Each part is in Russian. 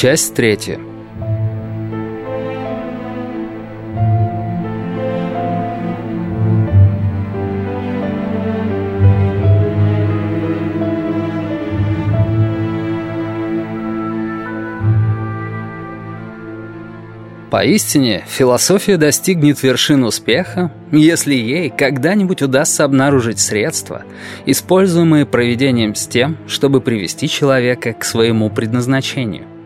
Часть третья. Поистине, философия достигнет вершин успеха, если ей когда-нибудь удастся обнаружить средства, используемые проведением с тем, чтобы привести человека к своему предназначению.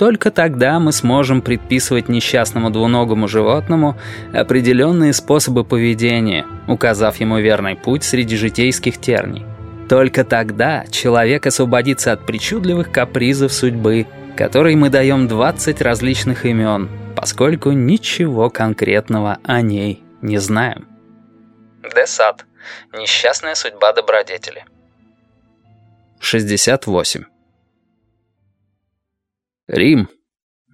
Только тогда мы сможем предписывать несчастному двуногому животному определенные способы поведения, указав ему верный путь среди житейских терний. Только тогда человек освободится от причудливых капризов судьбы, которой мы даем 20 различных имен, поскольку ничего конкретного о ней не знаем. Десад. Несчастная судьба добродетели. 68. Рим.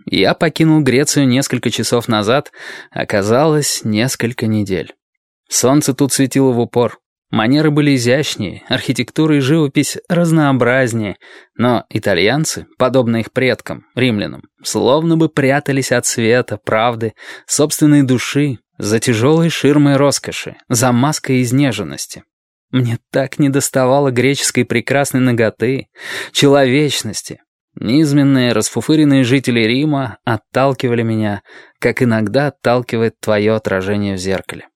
Я покинул Грецию несколько часов назад, оказалось, несколько недель. Солнце тут светило в упор. Манеры были изящнее, архитектура и живопись разнообразнее, но итальянцы, подобно их предкам, римлянам, словно бы прятались от света, правды, собственной души, за тяжелой ширмой роскоши, за маской изнеженности. Мне так недоставало греческой прекрасной ноготы, человечности. Низменные, расфуфыренные жители Рима отталкивали меня, как иногда отталкивает твое отражение в зеркале.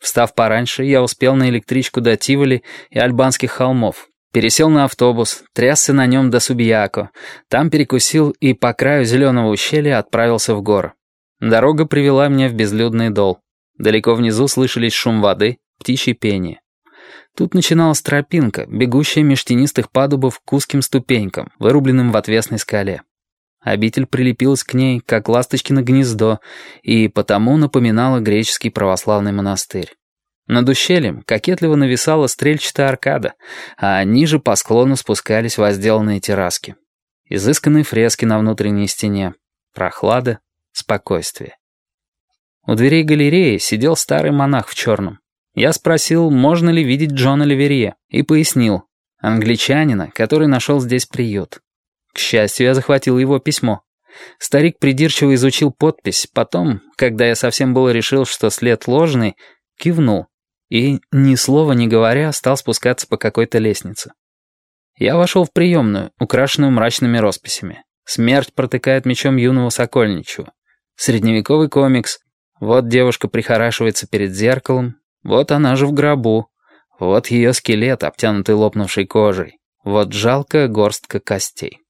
Встав пораньше, я успел на электричку до Тиволи и Альбанских холмов. Пересел на автобус, трясся на нем до Субьяко. Там перекусил и по краю зеленого ущелья отправился в горы. Дорога привела меня в безлюдный дол. Далеко внизу слышались шум воды, птичье пение. Тут начиналась тропинка, бегущая меж тенистых падубов к узким ступенькам, вырубленным в отвесной скале. Обитель прилепилась к ней, как ласточки на гнездо, и потому напоминала греческий православный монастырь. Над ущельем кокетливо нависала стрельчатая аркада, а ниже по склону спускались возделанные терраски. Изысканные фрески на внутренней стене. Прохлада, спокойствие. У дверей галереи сидел старый монах в черном. Я спросил, можно ли видеть Джона Ливерье, и пояснил. Англичанина, который нашел здесь приют. К счастью, я захватил его письмо. Старик придирчиво изучил подпись, потом, когда я совсем было решил, что след ложный, кивнул и, ни слова не говоря, стал спускаться по какой-то лестнице. Я вошел в приемную, украшенную мрачными росписями. Смерть протыкает мечом юного Сокольничего. Средневековый комикс. Вот девушка прихорашивается перед зеркалом, вот она же в гробу. Вот ее скелет, обтянутый лопнувшей кожей. Вот жалкая горстка костей.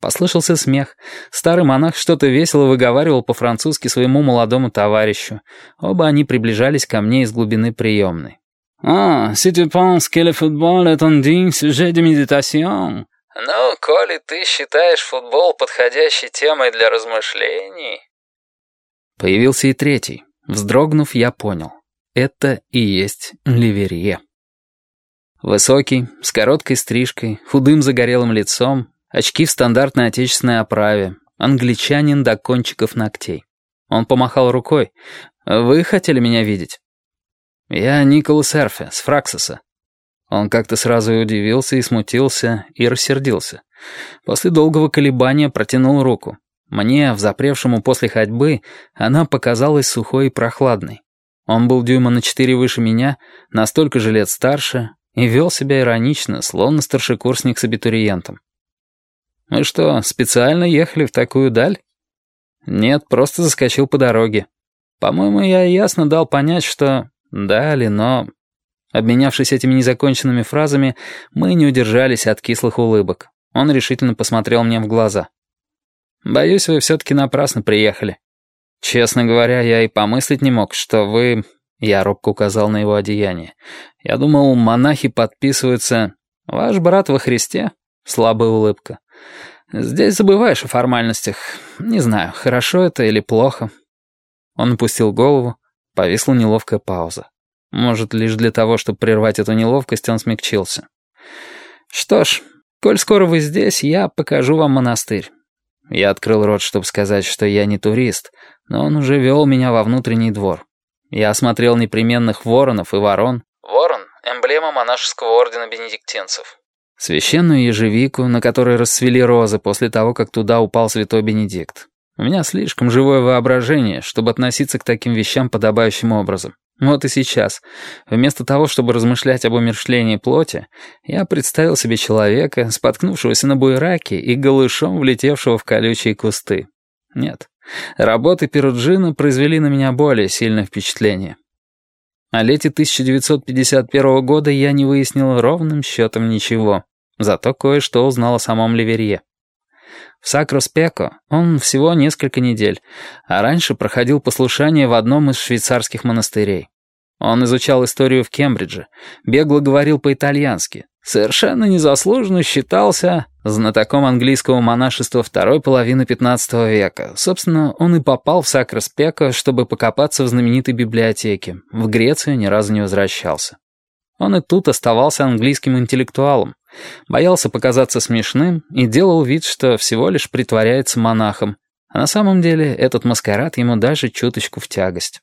Послышался смех. Старый монах что-то весело выговаривал по-французски своему молодому товарищу. Оба они приближались ко мне из глубины приемной. «А, si tu penses que le football est un digne sujet de méditation...» «Ну, коли ты считаешь футбол подходящей темой для размышлений...» Появился и третий. Вздрогнув, я понял. Это и есть Ливерье. Высокий, с короткой стрижкой, худым загорелым лицом, Очки в стандартной отечественной оправе. Англичанин до кончиков ногтей. Он помахал рукой. «Вы хотели меня видеть?» «Я Николас Эрфе, с Фраксоса». Он как-то сразу и удивился, и смутился, и рассердился. После долгого колебания протянул руку. Мне, в запревшему после ходьбы, она показалась сухой и прохладной. Он был дюйма на четыре выше меня, настолько же лет старше, и вел себя иронично, словно старшекурсник с абитуриентом. «Мы что, специально ехали в такую даль?» «Нет, просто заскочил по дороге. По-моему, я ясно дал понять, что дали, но...» Обменявшись этими незаконченными фразами, мы не удержались от кислых улыбок. Он решительно посмотрел мне в глаза. «Боюсь, вы все-таки напрасно приехали. Честно говоря, я и помыслить не мог, что вы...» Я робко указал на его одеяние. «Я думал, монахи подписываются...» «Ваш брат во Христе?» Слабая улыбка. Здесь забываешь о формальностях. Не знаю, хорошо это или плохо. Он опустил голову, повисла неловкая пауза. Может, лишь для того, чтобы прервать эту неловкость, он смягчился. «Что ж, коль скоро вы здесь, я покажу вам монастырь». Я открыл рот, чтобы сказать, что я не турист, но он уже вел меня во внутренний двор. Я осмотрел непременных воронов и ворон. Ворон — эмблема монашеского ордена бенедиктинцев. Священную ежевику, на которой расцвели розы после того, как туда упал святой Бенедикт. У меня слишком живое воображение, чтобы относиться к таким вещам подобающим образом. Вот и сейчас, вместо того, чтобы размышлять об умершлении плоти, я представил себе человека, споткнувшегося на буераке и голышом влетевшего в колючие кусты. Нет, работы Перуджина произвели на меня более сильное впечатление. О лете 1951 года я не выяснил ровным счетом ничего, зато кое-что узнал о самом Ливерье. В Сакрос-Пеко он всего несколько недель, а раньше проходил послушание в одном из швейцарских монастырей. Он изучал историю в Кембридже, бегло говорил по-итальянски, совершенно незаслуженно считался знатоком английского монашества второй половины XV века. Собственно, он и попал в Сакрос-Пеко, чтобы покопаться в знаменитой библиотеке. В Грецию ни разу не возвращался. Он и тут оставался английским интеллектуалом, боялся показаться смешным и делал вид, что всего лишь притворяется монахом, а на самом деле этот маскарад ему даже чуточку в тягость.